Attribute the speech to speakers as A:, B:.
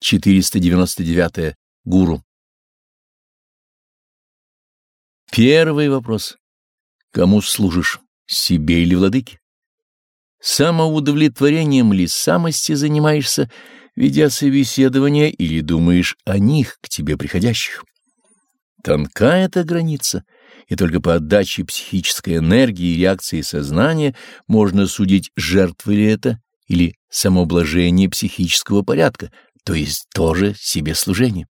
A: 499. Гуру. Первый вопрос. Кому служишь, себе или владыке? Самоудовлетворением ли самости занимаешься, ведя собеседование, или думаешь о них, к тебе приходящих? Тонка эта граница, и только по отдаче психической энергии и реакции сознания можно судить, жертва ли это или самоублажение психического порядка, то есть тоже себе служение.